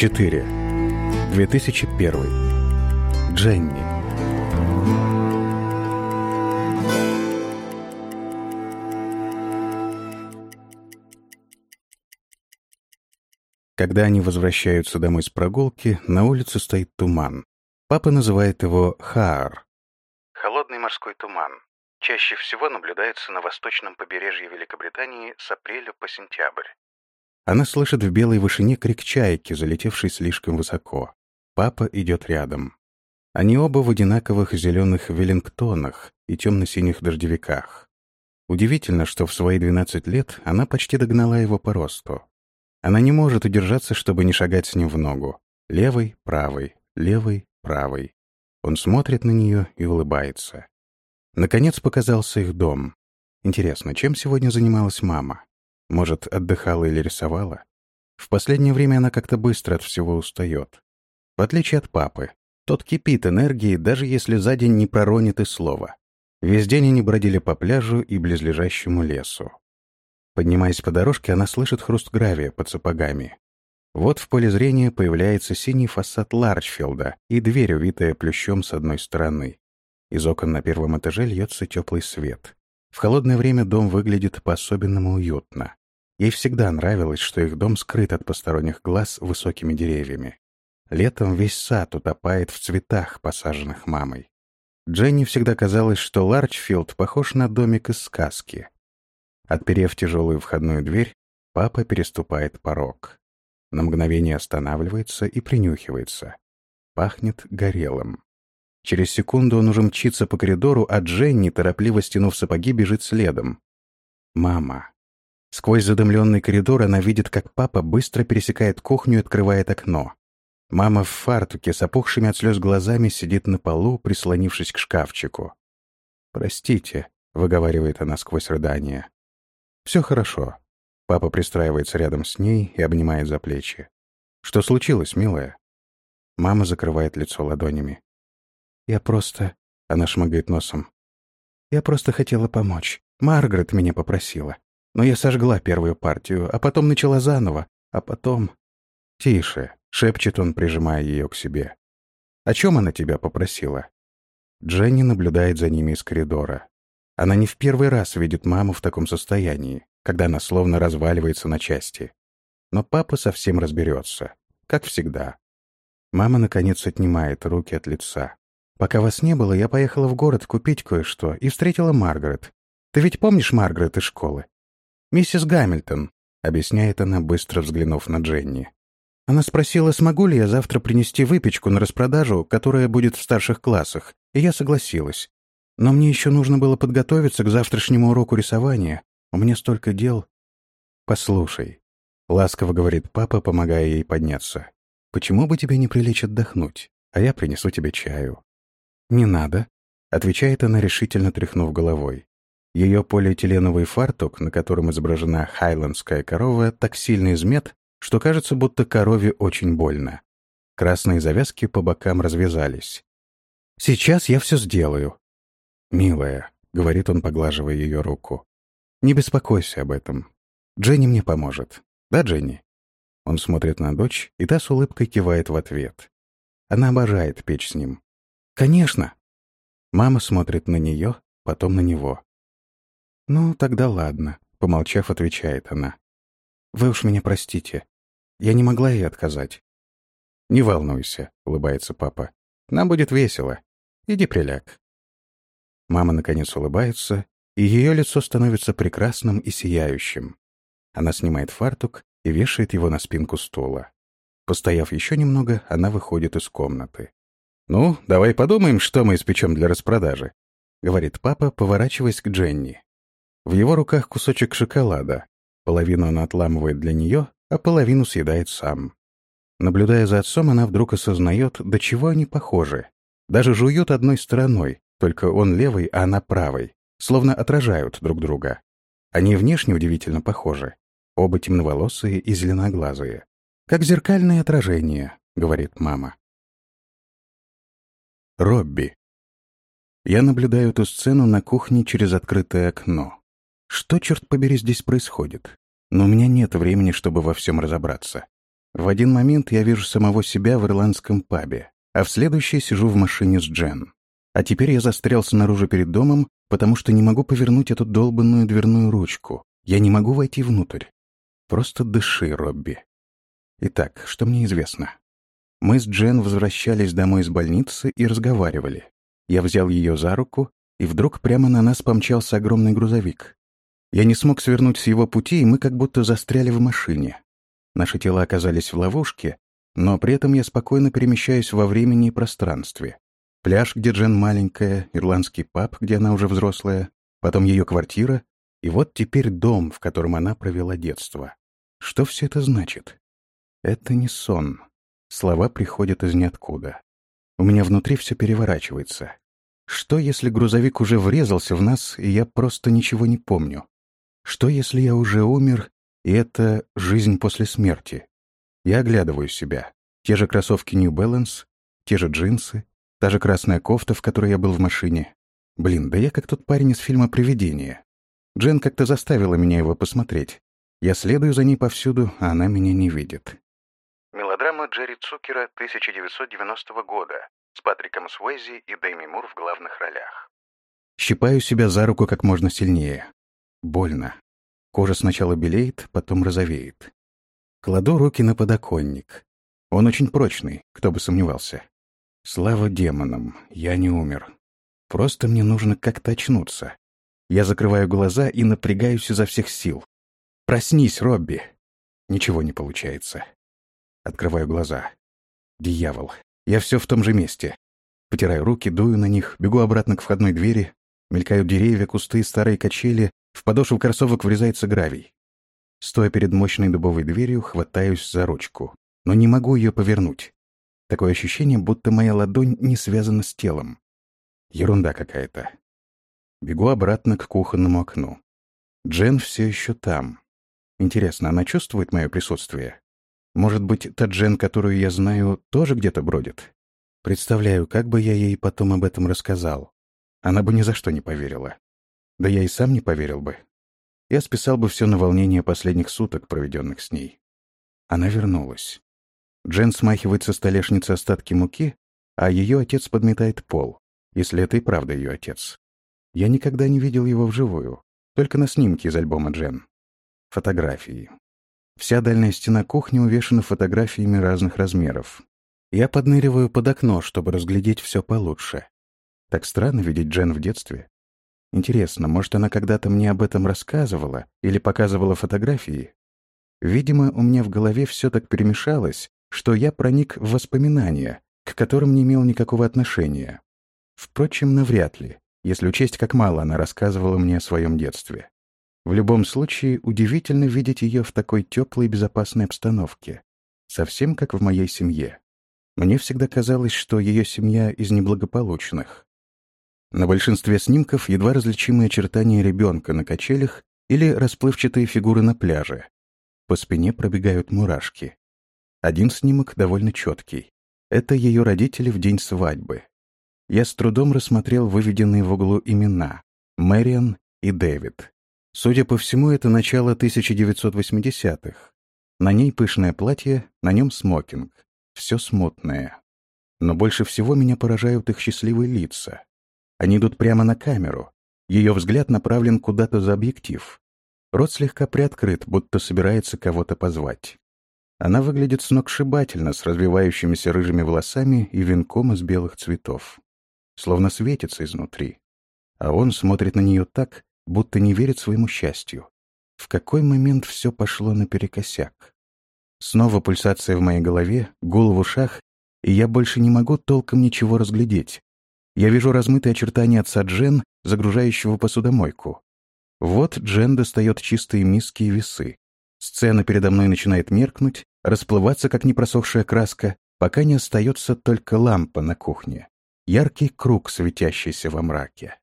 4. 2001. Дженни. Когда они возвращаются домой с прогулки, на улице стоит туман. Папа называет его хаар. Холодный морской туман. Чаще всего наблюдается на восточном побережье Великобритании с апреля по сентябрь. Она слышит в белой вышине крик чайки, залетевшей слишком высоко. Папа идет рядом. Они оба в одинаковых зеленых веллингтонах и темно-синих дождевиках. Удивительно, что в свои 12 лет она почти догнала его по росту. Она не может удержаться, чтобы не шагать с ним в ногу. Левой, правой, левой, правой. Он смотрит на нее и улыбается. Наконец показался их дом. Интересно, чем сегодня занималась мама? Может, отдыхала или рисовала? В последнее время она как-то быстро от всего устает. В отличие от папы, тот кипит энергией, даже если за день не проронит и слова. Весь день они бродили по пляжу и близлежащему лесу. Поднимаясь по дорожке, она слышит хруст гравия под сапогами. Вот в поле зрения появляется синий фасад Ларчфилда и дверь, увитая плющом с одной стороны. Из окон на первом этаже льется теплый свет. В холодное время дом выглядит по-особенному уютно. Ей всегда нравилось, что их дом скрыт от посторонних глаз высокими деревьями. Летом весь сад утопает в цветах, посаженных мамой. Дженни всегда казалось, что Ларчфилд похож на домик из сказки. Отперев тяжелую входную дверь, папа переступает порог. На мгновение останавливается и принюхивается. Пахнет горелым. Через секунду он уже мчится по коридору, а Дженни, торопливо стянув сапоги, бежит следом. Мама. Сквозь задымленный коридор она видит, как папа быстро пересекает кухню и открывает окно. Мама в фартуке с опухшими от слез глазами сидит на полу, прислонившись к шкафчику. «Простите», — выговаривает она сквозь рыдание. «Все хорошо». Папа пристраивается рядом с ней и обнимает за плечи. «Что случилось, милая?» Мама закрывает лицо ладонями. «Я просто...» — она шмыгает носом. «Я просто хотела помочь. Маргарет меня попросила. Но я сожгла первую партию, а потом начала заново, а потом...» «Тише», — шепчет он, прижимая ее к себе. «О чем она тебя попросила?» Дженни наблюдает за ними из коридора. Она не в первый раз видит маму в таком состоянии, когда она словно разваливается на части. Но папа совсем разберется, как всегда. Мама, наконец, отнимает руки от лица. «Пока вас не было, я поехала в город купить кое-что и встретила Маргарет. Ты ведь помнишь Маргарет из школы?» «Миссис Гамильтон», — объясняет она, быстро взглянув на Дженни. Она спросила, смогу ли я завтра принести выпечку на распродажу, которая будет в старших классах, и я согласилась. Но мне еще нужно было подготовиться к завтрашнему уроку рисования. У меня столько дел. Послушай, — ласково говорит папа, помогая ей подняться. Почему бы тебе не прилечь отдохнуть, а я принесу тебе чаю? Не надо, — отвечает она, решительно тряхнув головой. Ее полиэтиленовый фартук, на котором изображена хайландская корова, так сильно измет, что кажется, будто корове очень больно. Красные завязки по бокам развязались. «Сейчас я все сделаю», «Милая», — говорит он, поглаживая ее руку, — «не беспокойся об этом. Дженни мне поможет. Да, Дженни?» Он смотрит на дочь, и та с улыбкой кивает в ответ. Она обожает печь с ним. «Конечно!» Мама смотрит на нее, потом на него. «Ну, тогда ладно», — помолчав, отвечает она. «Вы уж меня простите. Я не могла ей отказать». «Не волнуйся», — улыбается папа. «Нам будет весело. Иди приляг». Мама, наконец, улыбается, и ее лицо становится прекрасным и сияющим. Она снимает фартук и вешает его на спинку стула. Постояв еще немного, она выходит из комнаты. «Ну, давай подумаем, что мы испечем для распродажи», — говорит папа, поворачиваясь к Дженни. В его руках кусочек шоколада. Половину он отламывает для нее, а половину съедает сам. Наблюдая за отцом, она вдруг осознает, до чего они похожи. Даже жуют одной стороной, только он левый, а она правой, словно отражают друг друга. Они внешне удивительно похожи. Оба темноволосые и зеленоглазые. «Как зеркальное отражение», — говорит мама. Робби. Я наблюдаю эту сцену на кухне через открытое окно. Что, черт побери, здесь происходит? Но у меня нет времени, чтобы во всем разобраться. В один момент я вижу самого себя в ирландском пабе, а в следующий сижу в машине с Джен. А теперь я застрял снаружи перед домом, потому что не могу повернуть эту долбанную дверную ручку. Я не могу войти внутрь. Просто дыши, Робби. Итак, что мне известно? Мы с Джен возвращались домой из больницы и разговаривали. Я взял ее за руку, и вдруг прямо на нас помчался огромный грузовик. Я не смог свернуть с его пути, и мы как будто застряли в машине. Наши тела оказались в ловушке, но при этом я спокойно перемещаюсь во времени и пространстве. Пляж, где Джен маленькая, ирландский паб, где она уже взрослая, потом ее квартира, и вот теперь дом, в котором она провела детство. Что все это значит? Это не сон. Слова приходят из ниоткуда. У меня внутри все переворачивается. Что, если грузовик уже врезался в нас, и я просто ничего не помню? Что, если я уже умер, и это жизнь после смерти? Я оглядываю себя. Те же кроссовки New Balance, те же джинсы, та же красная кофта, в которой я был в машине. Блин, да я как тот парень из фильма «Привидение». Джен как-то заставила меня его посмотреть. Я следую за ней повсюду, а она меня не видит. Мелодрама Джерри Цукера 1990 года с Патриком Суэйзи и Дэми Мур в главных ролях. Щипаю себя за руку как можно сильнее. Больно. Кожа сначала белеет, потом розовеет. Кладу руки на подоконник. Он очень прочный, кто бы сомневался. Слава демонам, я не умер. Просто мне нужно как-то очнуться. Я закрываю глаза и напрягаюсь изо всех сил. «Проснись, Робби!» Ничего не получается. Открываю глаза. Дьявол. Я все в том же месте. Потираю руки, дую на них, бегу обратно к входной двери. Мелькают деревья, кусты, старые качели. В подошву кроссовок врезается гравий. Стоя перед мощной дубовой дверью, хватаюсь за ручку. Но не могу ее повернуть. Такое ощущение, будто моя ладонь не связана с телом. Ерунда какая-то. Бегу обратно к кухонному окну. Джен все еще там. Интересно, она чувствует мое присутствие? Может быть, та Джен, которую я знаю, тоже где-то бродит? Представляю, как бы я ей потом об этом рассказал. Она бы ни за что не поверила. Да я и сам не поверил бы. Я списал бы все на волнение последних суток, проведенных с ней. Она вернулась. Джен смахивает со столешницы остатки муки, а ее отец подметает пол, если это и правда ее отец. Я никогда не видел его вживую, только на снимке из альбома Джен. Фотографии. Вся дальняя стена кухни увешана фотографиями разных размеров. Я подныриваю под окно, чтобы разглядеть все получше. Так странно видеть Джен в детстве. Интересно, может, она когда-то мне об этом рассказывала или показывала фотографии? Видимо, у меня в голове все так перемешалось, что я проник в воспоминания, к которым не имел никакого отношения. Впрочем, навряд ли, если учесть, как мало она рассказывала мне о своем детстве. В любом случае, удивительно видеть ее в такой теплой и безопасной обстановке. Совсем как в моей семье. Мне всегда казалось, что ее семья из неблагополучных. На большинстве снимков едва различимые очертания ребенка на качелях или расплывчатые фигуры на пляже. По спине пробегают мурашки. Один снимок довольно четкий. Это ее родители в день свадьбы. Я с трудом рассмотрел выведенные в углу имена — Мэриан и Дэвид. Судя по всему, это начало 1980-х. На ней пышное платье, на нем смокинг. Все смутное. Но больше всего меня поражают их счастливые лица. Они идут прямо на камеру. Ее взгляд направлен куда-то за объектив. Рот слегка приоткрыт, будто собирается кого-то позвать. Она выглядит сногсшибательно, с развивающимися рыжими волосами и венком из белых цветов. Словно светится изнутри. А он смотрит на нее так, будто не верит своему счастью. В какой момент все пошло наперекосяк? Снова пульсация в моей голове, гул в ушах, и я больше не могу толком ничего разглядеть. Я вижу размытые очертания отца Джен, загружающего посудомойку. Вот Джен достает чистые миски и весы. Сцена передо мной начинает меркнуть, расплываться, как непросохшая краска, пока не остается только лампа на кухне. Яркий круг, светящийся во мраке.